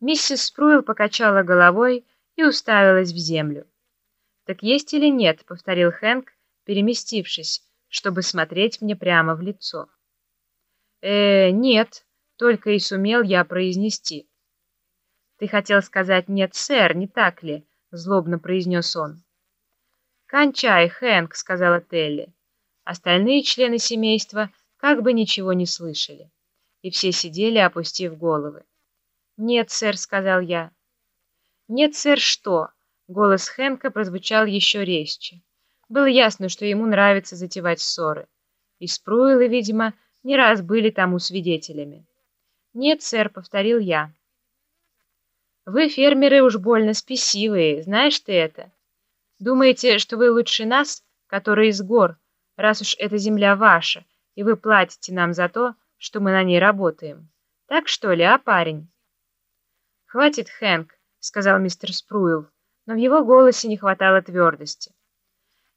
Миссис Спруил покачала головой и уставилась в землю. «Так есть или нет?» — повторил Хэнк, переместившись, чтобы смотреть мне прямо в лицо. «Э, нет», — только и сумел я произнести. «Ты хотел сказать «нет, сэр», не так ли?» — злобно произнес он. «Кончай, Хэнк», — сказала Телли. Остальные члены семейства как бы ничего не слышали, и все сидели, опустив головы. «Нет, сэр», — сказал я. «Нет, сэр, что?» — голос Хэнка прозвучал еще резче. Было ясно, что ему нравится затевать ссоры. И Спруилы, видимо, не раз были тому свидетелями. «Нет, сэр», — повторил я. «Вы, фермеры, уж больно спесивые, знаешь ты это? Думаете, что вы лучше нас, которые из гор, раз уж эта земля ваша, и вы платите нам за то, что мы на ней работаем? Так что ли, а, парень?» «Хватит, Хэнк», — сказал мистер Спруил, но в его голосе не хватало твердости.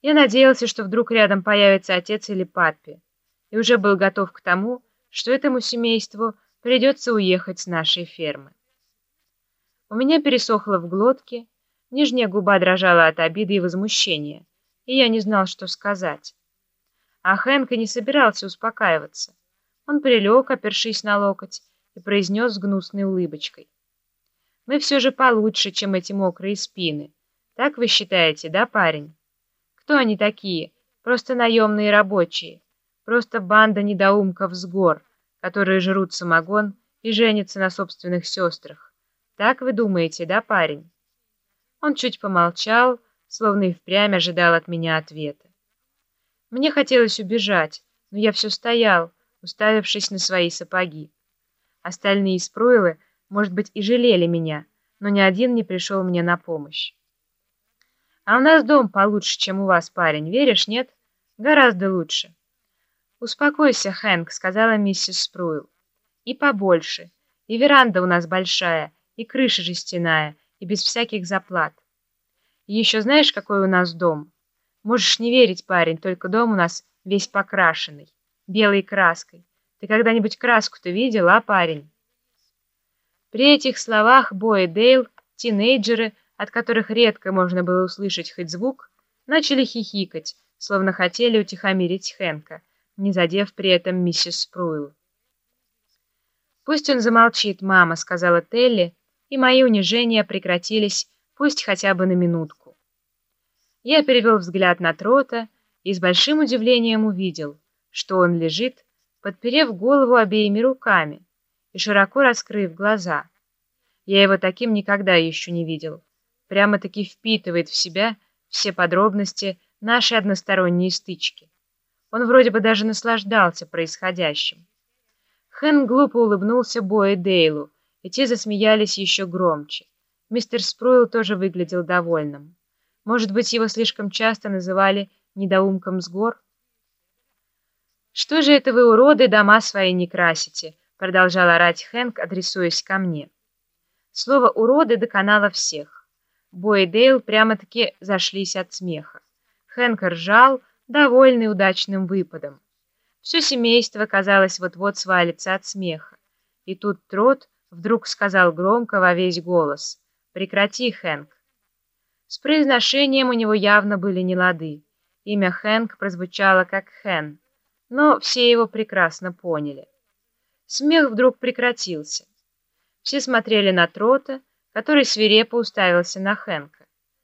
Я надеялся, что вдруг рядом появится отец или папи, и уже был готов к тому, что этому семейству придется уехать с нашей фермы. У меня пересохло в глотке, нижняя губа дрожала от обиды и возмущения, и я не знал, что сказать. А Хэнк и не собирался успокаиваться. Он прилег, опершись на локоть, и произнес с гнусной улыбочкой. Мы все же получше, чем эти мокрые спины. Так вы считаете, да, парень? Кто они такие? Просто наемные рабочие. Просто банда недоумков с гор, которые жрут самогон и женятся на собственных сестрах. Так вы думаете, да, парень? Он чуть помолчал, словно и впрямь ожидал от меня ответа. Мне хотелось убежать, но я все стоял, уставившись на свои сапоги. Остальные спруилы может быть, и жалели меня, но ни один не пришел мне на помощь. А у нас дом получше, чем у вас, парень, веришь, нет? Гораздо лучше. Успокойся, Хэнк, сказала миссис Спруил. И побольше. И веранда у нас большая, и крыша жестяная, и без всяких заплат. И еще знаешь, какой у нас дом? Можешь не верить, парень, только дом у нас весь покрашенный, белой краской. Ты когда-нибудь краску-то видел, а, парень? При этих словах Бо и Дейл, тинейджеры, от которых редко можно было услышать хоть звук, начали хихикать, словно хотели утихомирить Хэнка, не задев при этом миссис Спруил. «Пусть он замолчит, мама», — сказала Телли, и мои унижения прекратились, пусть хотя бы на минутку. Я перевел взгляд на Трота и с большим удивлением увидел, что он лежит, подперев голову обеими руками, и широко раскрыв глаза. Я его таким никогда еще не видел. Прямо-таки впитывает в себя все подробности нашей односторонней стычки. Он вроде бы даже наслаждался происходящим. Хэн глупо улыбнулся Бо и Дейлу, и те засмеялись еще громче. Мистер Спруил тоже выглядел довольным. Может быть, его слишком часто называли недоумком с гор? «Что же это вы, уроды, дома свои не красите?» Продолжал орать Хэнк, адресуясь ко мне. Слово «уроды» доконало всех. Бо и Дейл прямо-таки зашлись от смеха. Хэнк ржал, довольный удачным выпадом. Все семейство, казалось, вот-вот свалится от смеха. И тут Трот вдруг сказал громко во весь голос «Прекрати, Хэнк». С произношением у него явно были нелады. Имя Хэнк прозвучало как Хэн, но все его прекрасно поняли. Смех вдруг прекратился. Все смотрели на Трота, который свирепо уставился на Хэнка.